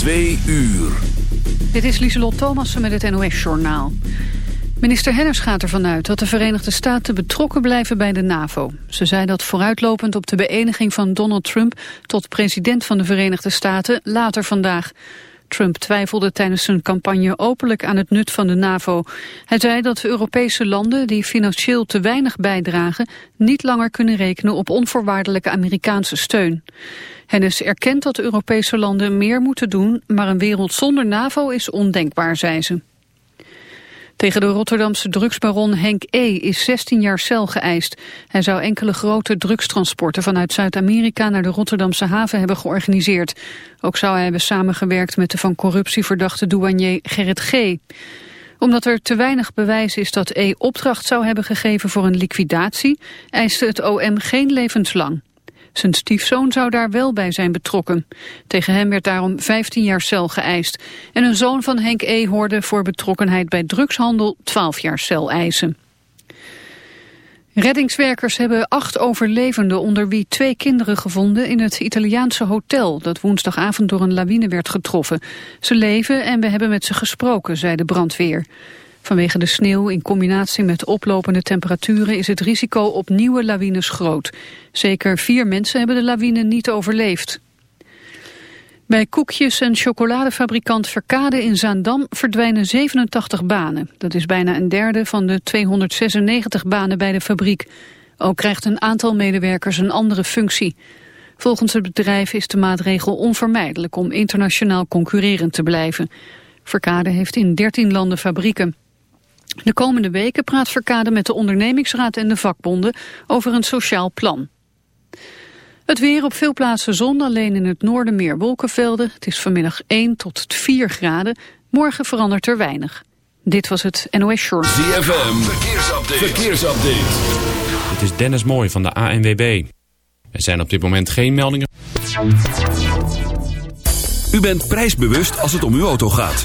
Twee uur. Dit is Lieselot Thomassen met het NOS-journaal. Minister Hennis gaat ervan uit dat de Verenigde Staten betrokken blijven bij de NAVO. Ze zei dat vooruitlopend op de beëdiging van Donald Trump tot president van de Verenigde Staten later vandaag. Trump twijfelde tijdens zijn campagne openlijk aan het nut van de NAVO. Hij zei dat Europese landen die financieel te weinig bijdragen... niet langer kunnen rekenen op onvoorwaardelijke Amerikaanse steun. Hennis erkent dat Europese landen meer moeten doen... maar een wereld zonder NAVO is ondenkbaar, zei ze. Tegen de Rotterdamse drugsbaron Henk E. is 16 jaar cel geëist. Hij zou enkele grote drugstransporten vanuit Zuid-Amerika naar de Rotterdamse haven hebben georganiseerd. Ook zou hij hebben samengewerkt met de van corruptie verdachte douanier Gerrit G. Omdat er te weinig bewijs is dat E. opdracht zou hebben gegeven voor een liquidatie, eiste het OM geen levenslang. Zijn stiefzoon zou daar wel bij zijn betrokken. Tegen hem werd daarom 15 jaar cel geëist. En een zoon van Henk E. hoorde voor betrokkenheid bij drugshandel 12 jaar cel eisen. Reddingswerkers hebben acht overlevenden onder wie twee kinderen gevonden in het Italiaanse hotel dat woensdagavond door een lawine werd getroffen. Ze leven en we hebben met ze gesproken, zei de brandweer. Vanwege de sneeuw in combinatie met oplopende temperaturen is het risico op nieuwe lawines groot. Zeker vier mensen hebben de lawine niet overleefd. Bij koekjes- en chocoladefabrikant Verkade in Zaandam verdwijnen 87 banen. Dat is bijna een derde van de 296 banen bij de fabriek. Ook krijgt een aantal medewerkers een andere functie. Volgens het bedrijf is de maatregel onvermijdelijk om internationaal concurrerend te blijven. Verkade heeft in 13 landen fabrieken. De komende weken praat Verkade met de ondernemingsraad en de vakbonden over een sociaal plan. Het weer op veel plaatsen zon, alleen in het noorden meer wolkenvelden. Het is vanmiddag 1 tot 4 graden. Morgen verandert er weinig. Dit was het NOS Short. ZFM, verkeersupdate. verkeersupdate. Het is Dennis Mooi van de ANWB. Er zijn op dit moment geen meldingen. U bent prijsbewust als het om uw auto gaat.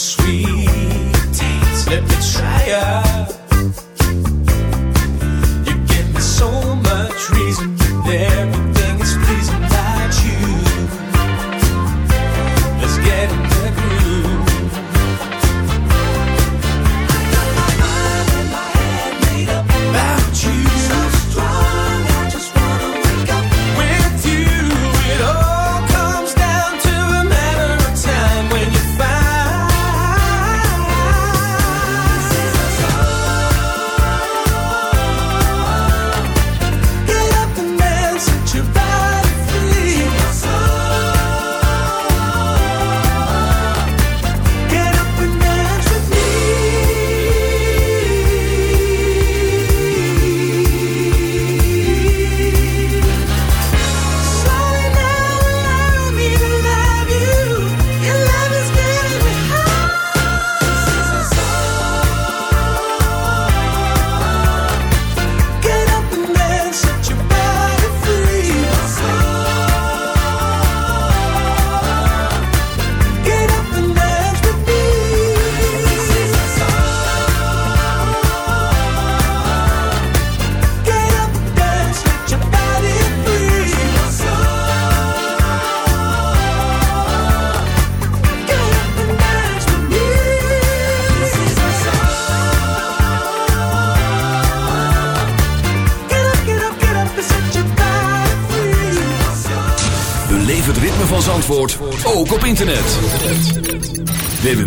sweet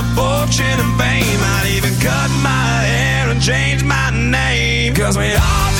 For fortune and fame. I'd even cut my hair and change my name. Cause we all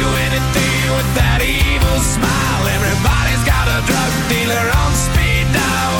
You anything with that evil smile. Everybody's got a drug dealer on speed dial.